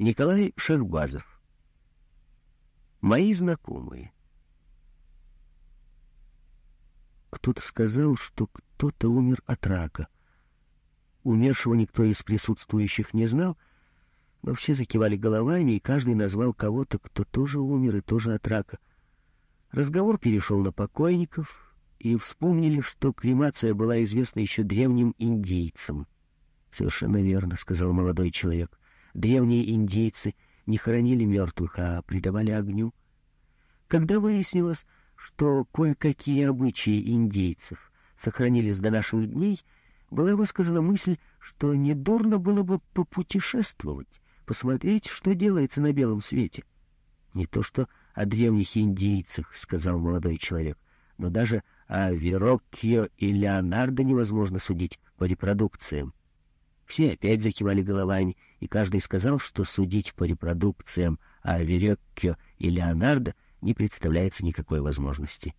Николай Шахбазов. Мои знакомые. Кто-то сказал, что кто-то умер от рака. Умершего никто из присутствующих не знал, но все закивали головами, и каждый назвал кого-то, кто тоже умер и тоже от рака. Разговор перешел на покойников, и вспомнили, что кремация была известна еще древним индейцам. — Совершенно верно, — сказал молодой человек. Древние индейцы не хоронили мертвых, а придавали огню. Когда выяснилось, что кое-какие обычаи индейцев сохранились до наших дней, была высказана мысль, что недурно было бы попутешествовать, посмотреть, что делается на белом свете. Не то что о древних индейцах, — сказал молодой человек, — но даже о Вероккио и Леонардо невозможно судить по репродукциям. Все опять закивали головами, и каждый сказал, что судить по репродукциям о Вероккио и Леонардо не представляется никакой возможности.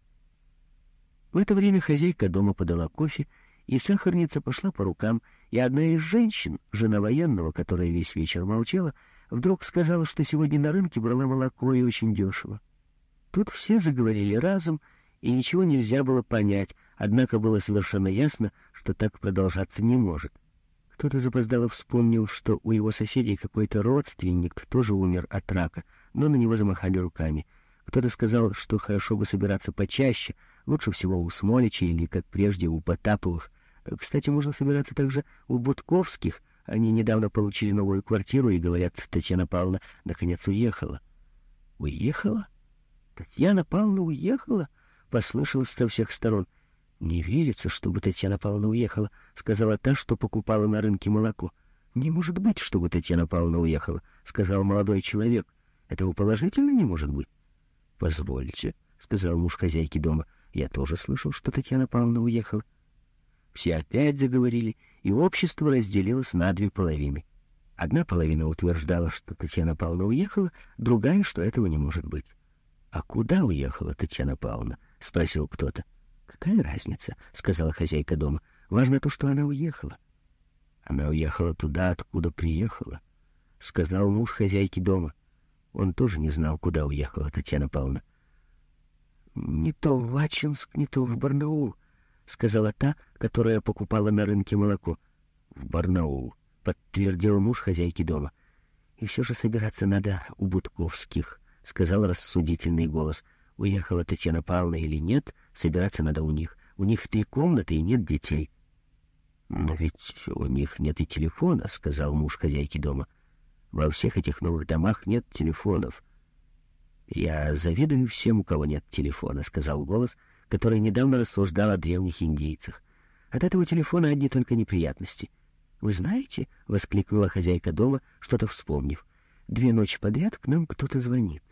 В это время хозяйка дома подала кофе, и сахарница пошла по рукам, и одна из женщин, жена военного, которая весь вечер молчала, вдруг сказала, что сегодня на рынке брала молоко и очень дешево. Тут все заговорили разом, и ничего нельзя было понять, однако было совершенно ясно, что так продолжаться не может. Кто-то запоздало вспомнил, что у его соседей какой-то родственник тоже умер от рака, но на него замахали руками — кто-то сказал, что хорошо бы собираться почаще, лучше всего у Смолича или, как прежде, у Потаповых. Кстати, можно собираться также у Будковских. Они недавно получили новую квартиру и, говорят, Татьяна Павловна наконец уехала. «Уехала? Татьяна Павловна уехала?» — послышалось со всех сторон. «Не верится, чтобы Татьяна Павловна уехала», — сказала та, что покупала на рынке молоко. «Не может быть, чтобы Татьяна Павловна уехала», — сказал молодой человек. «Этого положительно не может быть». «Позвольте», — сказал муж хозяйки дома, — «я тоже слышал, что Татьяна Павловна уехала». Все опять заговорили, и общество разделилось на две половины. Одна половина утверждала, что Татьяна Павловна уехала, другая, что этого не может быть. «А куда уехала Татьяна Павловна?» — спросил кто-то. «Какая разница?» — сказала хозяйка дома. «Важно то, что она уехала». «Она уехала туда, откуда приехала», — сказал муж хозяйки дома. Он тоже не знал, куда уехала Татьяна Павловна. «Не то в Ачинск, не то в Барнаул», — сказала та, которая покупала на рынке молоко. «В Барнаул», — подтвердил муж хозяйки дома. «И все же собираться надо у Будковских», — сказал рассудительный голос. «Уехала Татьяна Павловна или нет, собираться надо у них. У них три комнаты и нет детей». «Но ведь у них нет и телефона», — сказал муж хозяйки дома. — во всех этих новых домах нет телефонов. «Я завидую всем, у кого нет телефона», — сказал голос, который недавно рассуждал о древних индейцах. «От этого телефона одни только неприятности». «Вы знаете», — воскликнула хозяйка дома, что-то вспомнив, «две ночи подряд к нам кто-то звонит.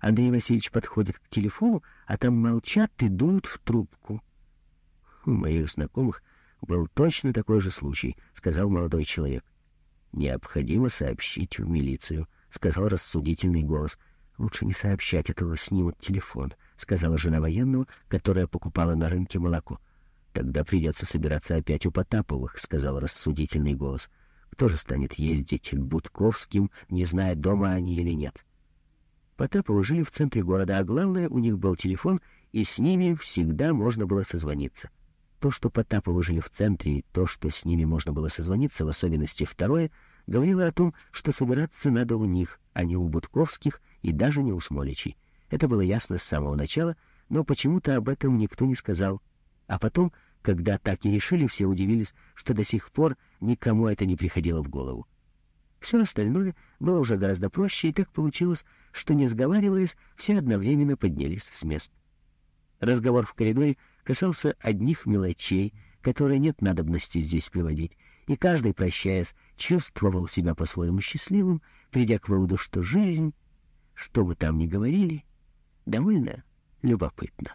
Андрей Васильевич подходит к телефону, а там молчат и дуют в трубку». «У моих знакомых был точно такой же случай», — сказал молодой человек. «Необходимо сообщить в милицию», — сказал рассудительный голос. «Лучше не сообщать, этого снимут телефон», — сказала жена военного, которая покупала на рынке молоко. «Тогда придется собираться опять у Потаповых», — сказал рассудительный голос. «Кто же станет ездить к Будковским, не зная, дома они или нет?» Потаповы жили в центре города, а главное, у них был телефон, и с ними всегда можно было созвониться. То, что Потаповы жили в центре, и то, что с ними можно было созвониться, в особенности второе, говорило о том, что собираться надо у них, а не у Будковских и даже не у Смоличей. Это было ясно с самого начала, но почему-то об этом никто не сказал. А потом, когда так и решили, все удивились, что до сих пор никому это не приходило в голову. Все остальное было уже гораздо проще, и так получилось, что, не сговариваясь, все одновременно поднялись с мест. Разговор в коридоре касался одних мелочей, которые нет надобности здесь приводить, и каждый, прощаясь, чувствовал себя по-своему счастливым, придя к выводу, что жизнь, что бы там ни говорили, довольно любопытна.